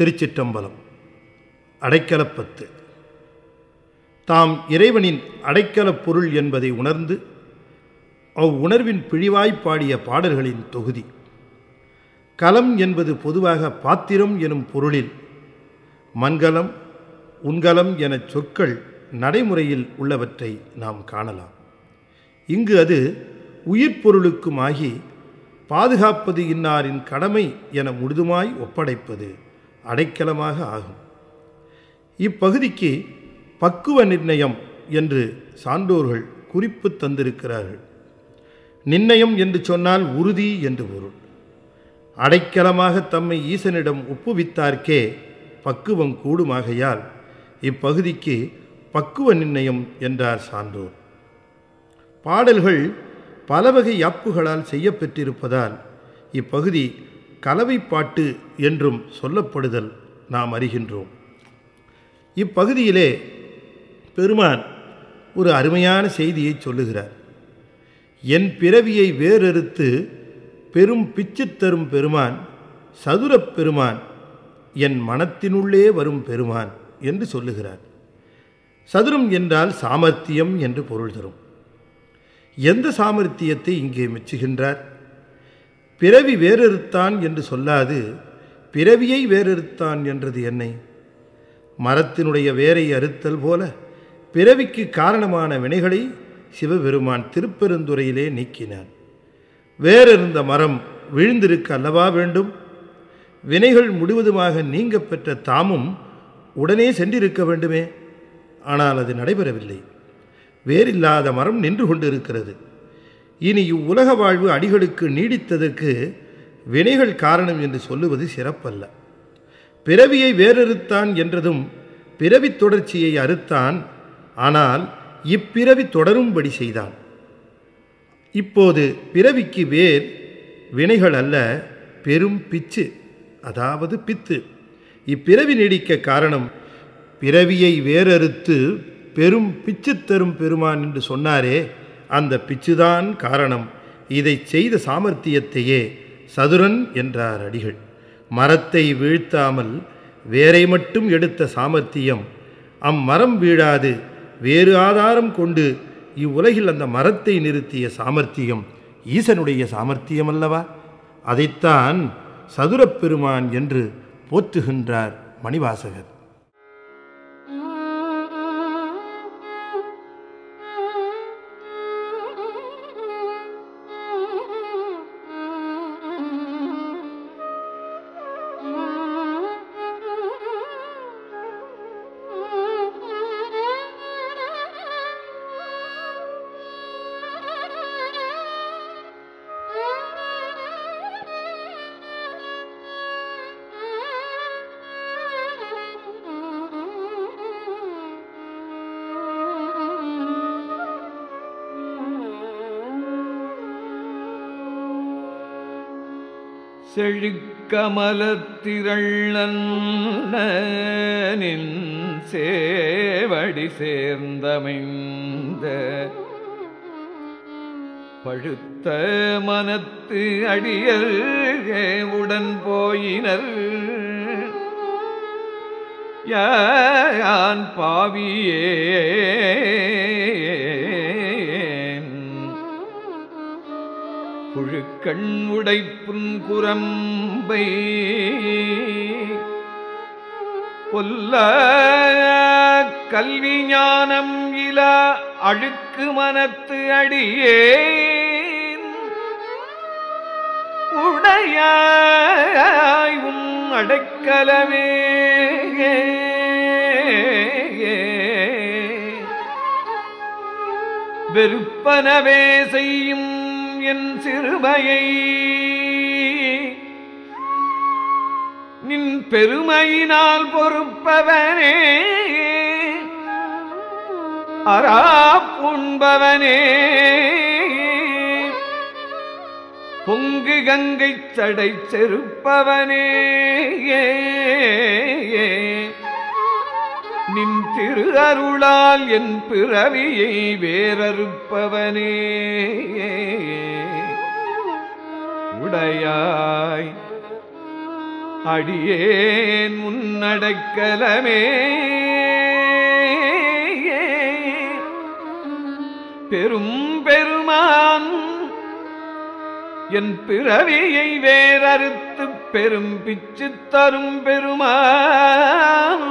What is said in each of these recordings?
திருச்சிற்றம்பலம். அடைக்கலப்பத்து தாம் இறைவனின் அடைக்கலப் பொருள் என்பதை உணர்ந்து அவ்வுணர்வின் பிழிவாய்ப் பாடிய பாடல்களின் தொகுதி. கலம் என்பது பொதுவாக பாத்திரம் எனும் பொருளில் மண்கலம் உண்கலம் எனச் சொற்கள் நடைமுறையில் உள்ளவற்றை நாம் காணலாம். இங்கு அது உயிர்ப்பொருளுக்குமாகி பாதுகாப்பது இன்னாரின் கடமை என முழுதுமாய் ஒப்படைப்பது. அடைக்கலமாக ஆகும். இப்பகுதிக்கு பக்குவ நிர்ணயம் என்று சான்றோர்கள் குறிப்பு தந்திருக்கிறார்கள். நிர்ணயம் என்று சொன்னால் உறுதி என்று பொருள். அடைக்கலமாக தம்மை ஈசனிடம் ஒப்புவித்தார்க்கே பக்குவம் கூடுமாகையால் இப்பகுதிக்கு பக்குவ நிர்ணயம் என்றார் சான்றோர். பாடல்கள் பல வகை யாப்புகளால் செய்யப்பெற்றிருப்பதால் இப்பகுதி கலவைப்பாட்டு என்றும் சொல்லப்படுதல் நாம் அறிகின்றோம். இப்பகுதியிலே பெருமான் ஒரு அருமையான செய்தியை சொல்லுகிறார். என் பிறவியை வேறறுத்து பெரும் பிச்சு தரும் பெருமான் சதுரப் பெருமான் என் மனத்தினுள்ளே வரும் பெருமான் என்று சொல்லுகிறார். சதுரம் என்றால் சாமர்த்தியம் என்று பொருள் தரும். எந்த சாமர்த்தியத்தை இங்கே மெச்சுகின்றார்? பிறவி வேறெறுத்தான் என்று சொல்லாது பிறவியை வேறெறுத்தான் என்றது என்னை? மரத்தினுடைய வேரை அறுத்தல் போல பிறவிக்கு காரணமான வினைகளை சிவபெருமான் திருப்பெருந்துறையிலே நீக்கினான் வேறெருந்த மரம் விழுந்திருக்க அல்லவா வேண்டும்? வினைகள் முழுவதுமாக நீங்க பெற்ற தாமும் உடனே சென்றிருக்க வேண்டுமே? ஆனால் அது நடைபெறவில்லை. வேறில்லாத மரம் நின்று கொண்டிருக்கிறது. இனி இவ்வுலக வாழ்வு அடிகளுக்கு நீடித்ததற்கு வினைகள் காரணம் என்று சொல்லுவது சிறப்பல்ல. பிறவியை வேறறுத்தான் என்றதும் பிறவி தொடர்ச்சியை அறுத்தான் ஆனால் இப்பிறவி தொடரும்படி செய்தான். இப்போது பிறவிக்கு வேர் வினைகள் அல்ல பெரும் பிச்சு அதாவது பித்து. இப்பிறவி நீடிக்க காரணம் பிறவியை வேறறுத்து பெரும் பிச்சு தரும் பெருமான் என்று சொன்னாரே அந்த பிச்சுதான் காரணம். இதை செய்த சாமர்த்தியத்தையே சதுரன் என்றார் அடிகள். மரத்தை வீழ்த்தாமல் வேரை மட்டும் எடுத்த சாமர்த்தியம். அம்மரம் வீழாது வேறு ஆதாரம் கொண்டு இவ்வுலகில் அந்த மரத்தை நிறுத்திய சாமர்த்தியம் ஈசனுடைய சாமர்த்தியம் அல்லவா அதைத்தான் சதுரப் பெருமான் என்று போற்றுகின்றார் மணிவாசகர். செழுக்கமலத்திரள்ளனின் சேவடி சேர்ந்தமைந்த பழுத்த மனத்து அடியர் உடன் போயினர். யான் பாவியே? புழுக்கண் உடைப்புன் புன்குரம்பை பொல்ல கல்வி ஞானம் இல அழுக்கு மனத்து அடியே உடையாய் உன் அடைக்கலமே வெறுப்பனவே செய்யும் என் சிறுமையை நின் பெருமையினால் பொறுப்பவனே அராப்புண்பவனே பொங்கு கங்கை தடை செருப்பவனே. நின் திரு அருளால் என் பிறவியை வேறறுப்பவனே. உடையாய் அடியேன் முன்னடக்கலமே. பெரும் பெருமான் என் பிறவியை வேறறுத்து பெரும் பிச்சு தரும் பெருமான்.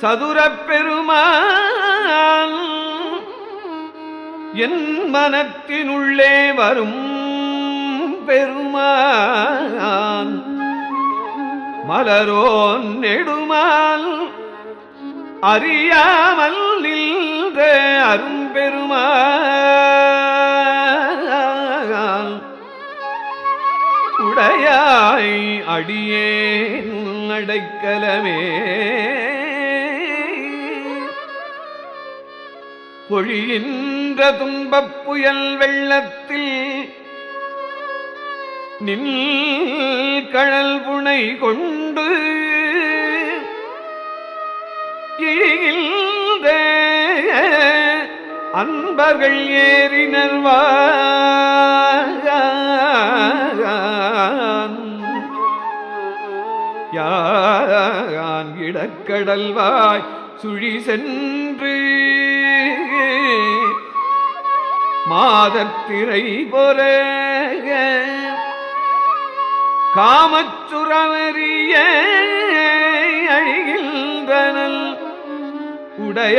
சதுரப் பெருமான் என் மனத்தினுள்ளே வரும் பெருமான் மலரோன் நெடுமால் அறியாமல் நின்ற அரும்பெருமான் உடையாய் அடியே அடைக்கலமே. பொழிகின்ற துன்பப் புயல் வெள்ளத்தில் நில் கழல் புனை கொண்டு இழிகின்ற அன்பர்கள் ஏறினர் யான் இடக்கடல்வாய் சுழி சென்று மாதத்திரை பொற காமச்சுரவரிய அழிகின்றனல். உடைய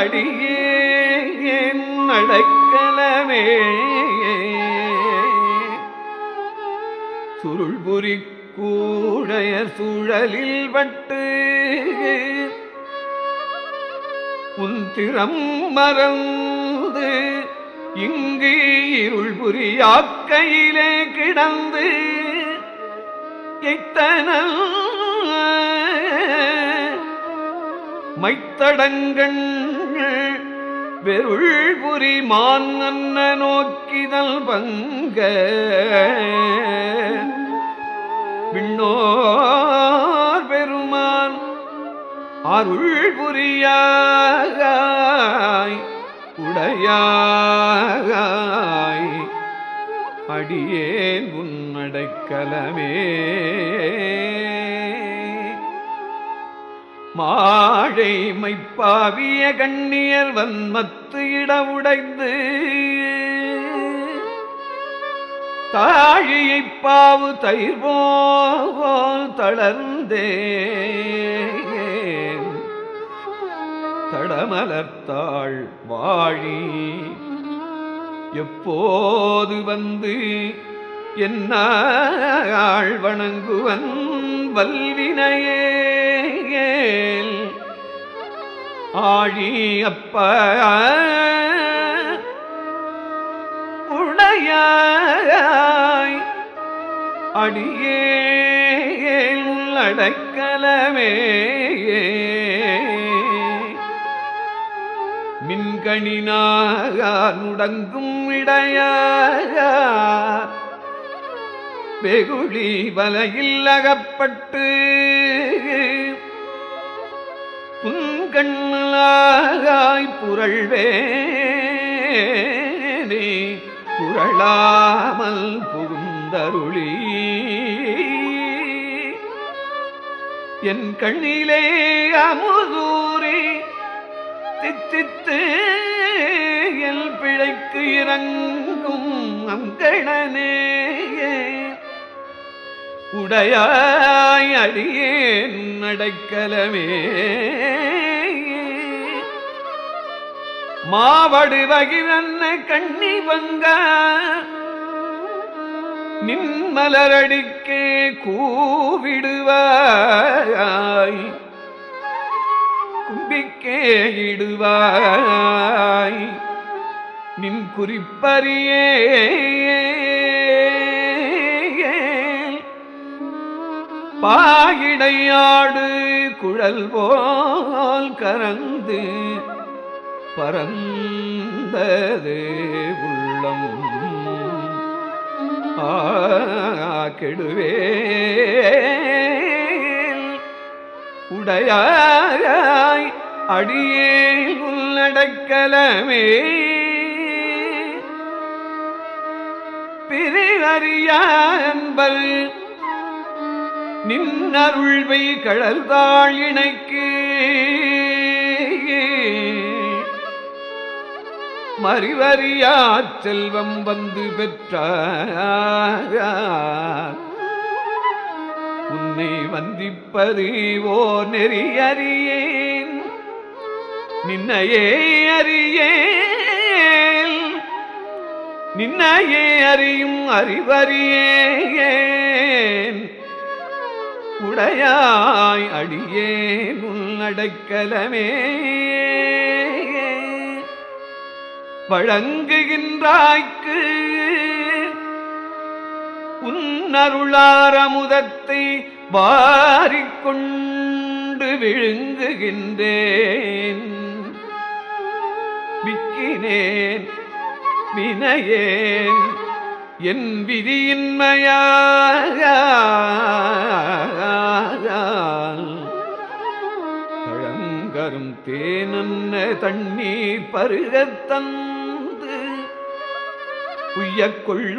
அடியே அடைக்கலமே. சுருள்புரி கூடைய சூழலில் பட்டு உந்திரம் மரம் இங்கு இருள் புரியாக்கையிலே கிடந்து எத்தனல் மைத்தடங்கள் வெருள் புரி மான் அன்ன நோக்கிதல் பங்க விண்ணோர் பெருமான் அருள் புரியாய் உடையாய் அடியேன் உன்னடைக்கலமே மாழை மைப்பாவிய கண்ணியர் வன்மத்து இட உடைந்து தாழியைப் பாவு தயிர் போல் தளர்ந்தே. தடமலர்த்தாள் வாழி. எப்போது வந்து என்னாள் வணங்குவன் வல்வினையே? ஆழி அப்ப உடையாய். அடியே உள்ளடக்கலமே மின்கணினாக நுடங்கும் இடையாக வெகுளி வலையில் அகப்பட்டு புன்கண்ணாகாய் புரள்வேனே புரளாமல் புகுந்தருளி. என் கண்ணிலே அமுதூரி தித்தித்து எல் பிழைக்கு இறங்கும் அங்கணனே உடையாய் அடியேன் அடைக்கலமே மாவடு வகிரன்ன கண்ணி வங்க நின்மலரடிக்கே கூவிடுவாய். நம்பிக்கையிடுவாய் நின் குறிப்பறியே. பாயிடையாடு குழல் போல் கரந்து பரந்தது உள்ளம். கெடுவே உடையாய் அடியே உள்ளடக்கலமே. பிரிவறியன்பல் நின்னருள்வை கழல்தாள் இணைக்கு. மறிவறியா செல்வம் வந்து பெற்ற உன்னை வந்திப்பறிவோ நெறியறியே. நின்னையே அறியேல். நின்னையே அறியும் அறிவறியேன். உடையாய் அடியேன் உன்னடைக்கலமே வழங்குகின்றாய்க்கு உன்னருளாரமுதத்தை வாரிக்கொண்டு விழுங்குகின்றேன். விக்கினேன் வினையேன் என் விதியின்மையால் பழங்கரும் தேனன்ன தண்ணீர் பருகத்தந்து உய்யக்கொள்ள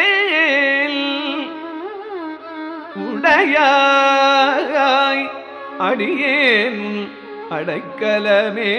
அழுங்குகின்றேன் உடையாய் அடியேன் அடைக்கலமே.